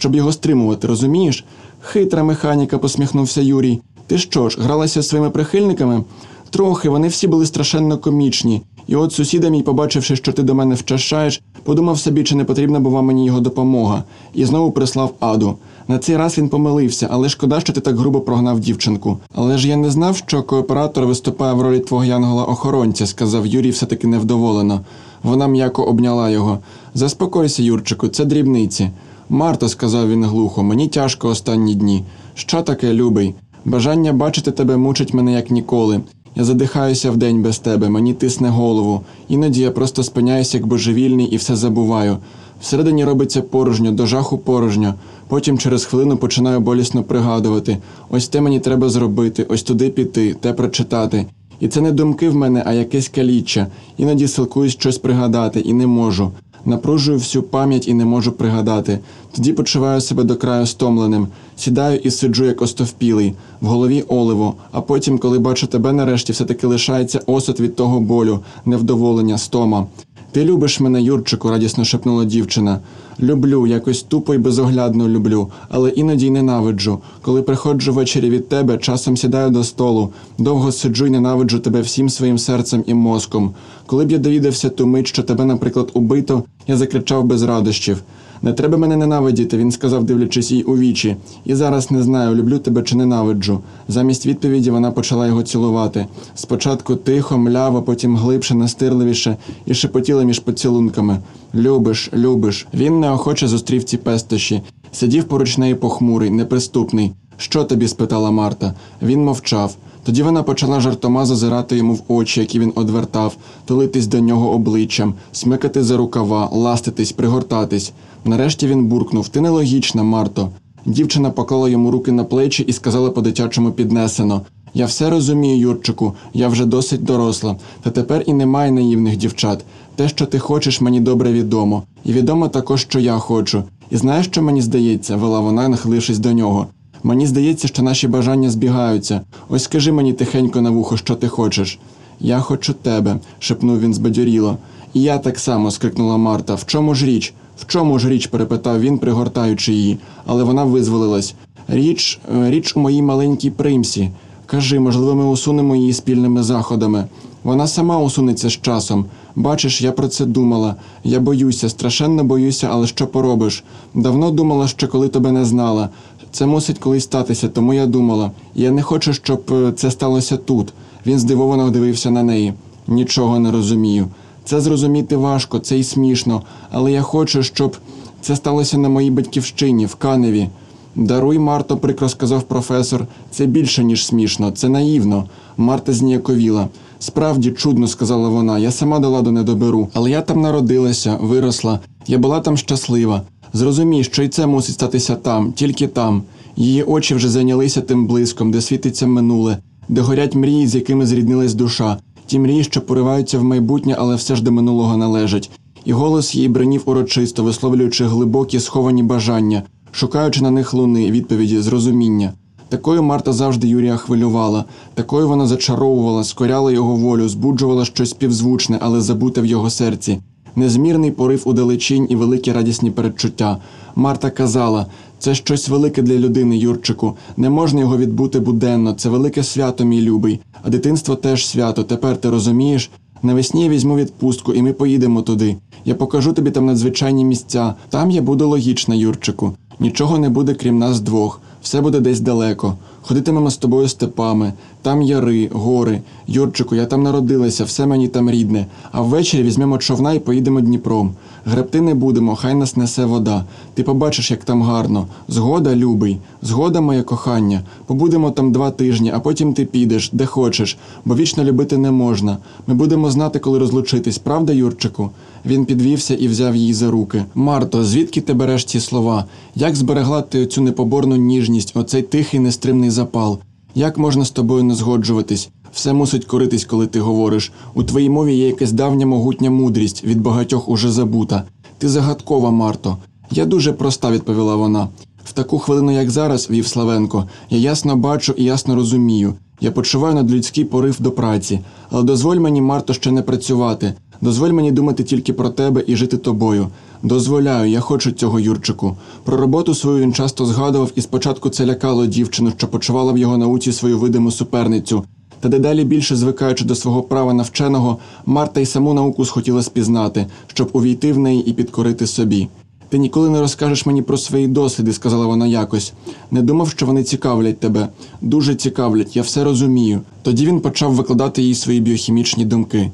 щоб його стримувати, розумієш? Хитра механіка, посміхнувся Юрій. Ти що ж, гралася зі своїми прихильниками? Трохи, вони всі були страшенно комічні. І от сусіда мій, побачивши, що ти до мене вчащаєш, подумав собі, чи не потрібна була мені його допомога, і знову прислав аду. На цей раз він помилився, але шкода, що ти так грубо прогнав дівчинку. Але ж я не знав, що кооператор виступає в ролі твого янгола-охоронця, сказав Юрій все таки невдоволено. Вона м'яко обняла його. Заспокойся, Юрчику, це дрібниці. Марто, сказав він глухо, мені тяжко останні дні. Що таке, любий? Бажання бачити тебе мучить мене як ніколи. Я задихаюся вдень без тебе, мені тисне голову. Іноді я просто спиняюся як божевільний і все забуваю. Всередині робиться порожньо, до жаху порожньо. Потім через хвилину починаю болісно пригадувати: ось те мені треба зробити, ось туди піти, те прочитати. І це не думки в мене, а якесь каліччя. Іноді силкуюсь щось пригадати і не можу. Напружую всю пам'ять і не можу пригадати. Тоді почуваю себе до краю стомленим, сідаю і сиджу як остовпілий, в голові оливо, а потім, коли бачу тебе нарешті, все-таки лишається осад від того болю, невдоволення, стома. Ти любиш мене, Юрчику, радісно шепнула дівчина. Люблю, якось тупо й безоглядно люблю, але іноді й ненавиджу. Коли приходжу ввечері від тебе, часом сідаю до столу, довго сиджу й ненавиджу тебе всім своїм серцем і мозком. Коли б я довідався ту мить, що тебе, наприклад, убито, я закричав без радощів. Не треба мене ненавидіти, він сказав, дивлячись їй у вічі. І зараз не знаю, люблю тебе чи ненавиджу. Замість відповіді вона почала його цілувати. Спочатку тихо, мляво, потім глибше, настирливіше і шепотіла між поцілунками. Любиш, любиш. Він неохоче зустрів ці пестощі. Сидів поруч неї похмурий, неприступний. Що тобі? спитала Марта. Він мовчав. Тоді вона почала жартома зазирати йому в очі, які він одвертав, тулитись до нього обличчям, смикати за рукава, ластитись, пригортатись. Нарешті він буркнув: Ти нелогічна, Марто. Дівчина поклала йому руки на плечі і сказала по-дитячому піднесено: Я все розумію, Юрчику, я вже досить доросла. Та тепер і немає наївних дівчат. Те, що ти хочеш, мені добре відомо. І відомо також, що я хочу. І знаєш, що мені здається, вела вона, нахилившись до нього. Мені здається, що наші бажання збігаються. Ось скажи мені тихенько на вухо, що ти хочеш. Я хочу тебе, шепнув він збадьоріло. І я так само, скрикнула Марта. В чому ж річ? В чому ж річ? перепитав він, пригортаючи її, але вона визволилась. Річ, е, річ у моїй маленькій примсі. Кажи, можливо, ми усунемо її спільними заходами. Вона сама усунеться з часом. Бачиш, я про це думала. Я боюся, страшенно боюся, але що поробиш? Давно думала, що коли тебе не знала. Це мусить колись статися, тому я думала. Я не хочу, щоб е, це сталося тут. Він здивовано дивився на неї. Нічого не розумію. Це зрозуміти важко, це й смішно, але я хочу, щоб це сталося на моїй батьківщині, в Каневі. Даруй, Марто, прикро сказав професор. Це більше, ніж смішно, це наївно. Марта зніяковіла. Справді чудно, сказала вона. Я сама до ладу не доберу. Але я там народилася, виросла. Я була там щаслива. Зрозумій, що й це мусить статися там, тільки там. Її очі вже зайнялися тим блиском, де світиться минуле, де горять мрії, з якими зріднилась душа, ті мрії, що пориваються в майбутнє, але все ж до минулого належать. І голос її бринів урочисто, висловлюючи глибокі сховані бажання, шукаючи на них луни, відповіді, зрозуміння. Такою Марта завжди Юрія хвилювала, такою вона зачаровувала, скоряла його волю, збуджувала щось співзвучне, але забуте в його серці. Незмірний порив у далечінь і великі радісні передчуття. Марта казала: це щось велике для людини, Юрчику. Не можна його відбути буденно. Це велике свято, мій любий. А дитинство теж свято. Тепер ти розумієш? Навесні я візьму відпустку, і ми поїдемо туди. Я покажу тобі там надзвичайні місця. Там я буду логічна, Юрчику. Нічого не буде крім нас двох. Все буде десь далеко. Ходитимемо з тобою степами, там яри, гори. Юрчику, я там народилася, все мені там рідне. А ввечері візьмемо човна і поїдемо Дніпром. Гребти не будемо, хай нас несе вода. Ти побачиш, як там гарно. Згода, любий, згода, моє кохання. Побудемо там два тижні, а потім ти підеш, де хочеш, бо вічно любити не можна. Ми будемо знати, коли розлучитись, правда, Юрчику? Він підвівся і взяв її за руки. Марто, звідки ти береш ці слова? Як зберегла ти цю непоборну ніжність, оцей тихий нестримний запал? Як можна з тобою не згоджуватись? Все мусить коритись, коли ти говориш. У твоїй мові є якась давня могутня мудрість, від багатьох уже забута. Ти загадкова, Марто. Я дуже проста, відповіла вона. В таку хвилину, як зараз, вів Славенко, я ясно бачу і ясно розумію. Я почуваю надлюдський порив до праці, але дозволь мені, Марто, ще не працювати. Дозволь мені думати тільки про тебе і жити тобою. Дозволяю, я хочу цього Юрчику. Про роботу свою він часто згадував, і спочатку це лякало дівчину, що почувала в його науці свою видиму суперницю. Та дедалі більше звикаючи до свого права навченого, Марта й саму науку схотіла спізнати, щоб увійти в неї і підкорити собі. Ти ніколи не розкажеш мені про свої досліди, сказала вона якось. Не думав, що вони цікавлять тебе. Дуже цікавлять, я все розумію. Тоді він почав викладати їй свої біохімічні думки.